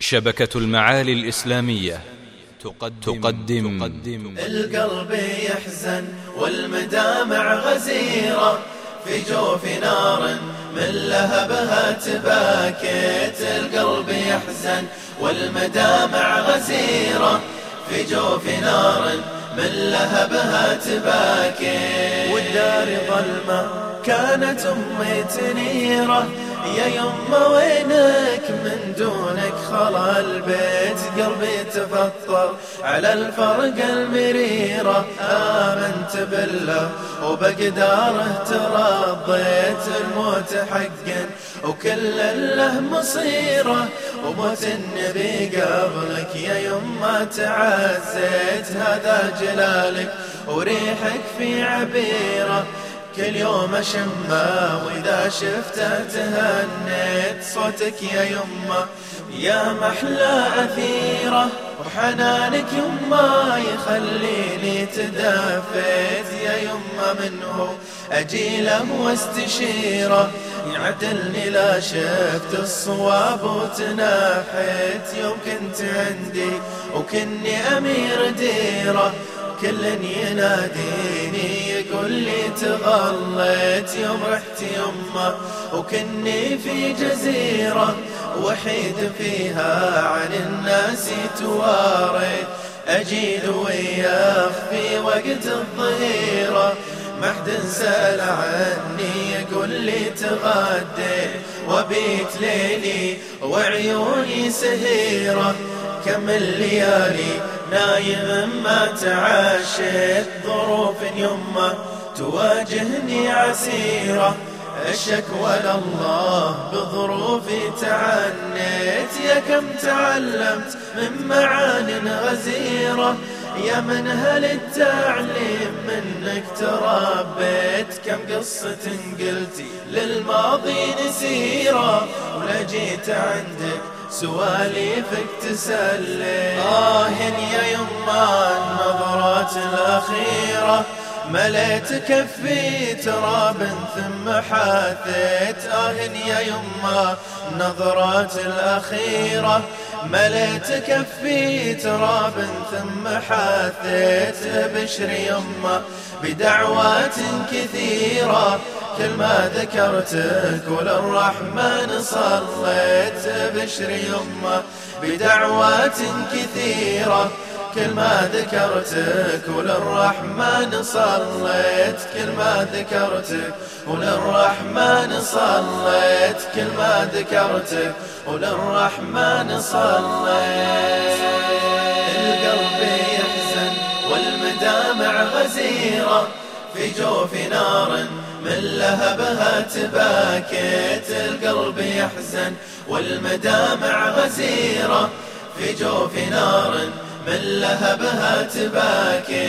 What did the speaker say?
شبكة المعالي الإسلامية تقدم, تقدم, تقدم. القلب يحزن والمدامع غزيرة في جوف نار من لهبها تباكت. القلب يحزن والمدامع غزيرة في جوف نار من لهبها تباكت. والدار ظلمة كانت أمي تنيرة يا يما وينك من دونك خلا البيت قلبي تفطر على الفرق المريرة آمنت بالله وبقداره ترضيت الموت حقا وكل له مصيره وموت النبي قبلك. يا يما تعزيت هذا جلالك وريحك في عبيره كل يوم اشمه وإذا شفته تهنيت صوتك يا يمه يا محلى أثيرة وحنانك يما يخليني تدافيت يا يما منه. أجيله واستشيرة يعدلني لا شفت الصواب وتناحيت. يوم كنت عندي وكني أمير ديرة كل يناديني يقول لي تغليت يوم رحت يمه وكني في جزيرة وحيد فيها عن الناس تواريت أجيل وياخ في وقت الظهيرة ما حد سأل عني يقول لي تغدي. وبيت ليلي وعيوني سهيرة كم الليالي نايم ما تعاشيت ظروف يمه تواجهني عسيرة. الشكوى لله بظروفي تعنيت يا كم تعلمت من معان غزيرة. يا من هل التعليم منك تربيت كم قصة قلتي للماضي نسيرة ولا جيت عندك سواليفك تسلي آه يا يما النظرات الأخيرة مليت كفي تراب ثم حاثيت. آه يا يما النظرات الأخيرة مليت كفي تراب ثم حاثيت بشر يما بدعوات كثيرة. كل ما ذكرتك وللرحمن صليت بشر يمه بدعوات كثيرة. كل ما ذكرتك وللرحمن صليت كل ما ذكرتك وللرحمن صليت كل ما ذكرتك وللرحمن صليت. القلب يحزن والمدامع غزيرة في جوف نار من لهبها تباكيت القلب يحزن والمدامع غزيرة في جوف نار من لهبها تباكي.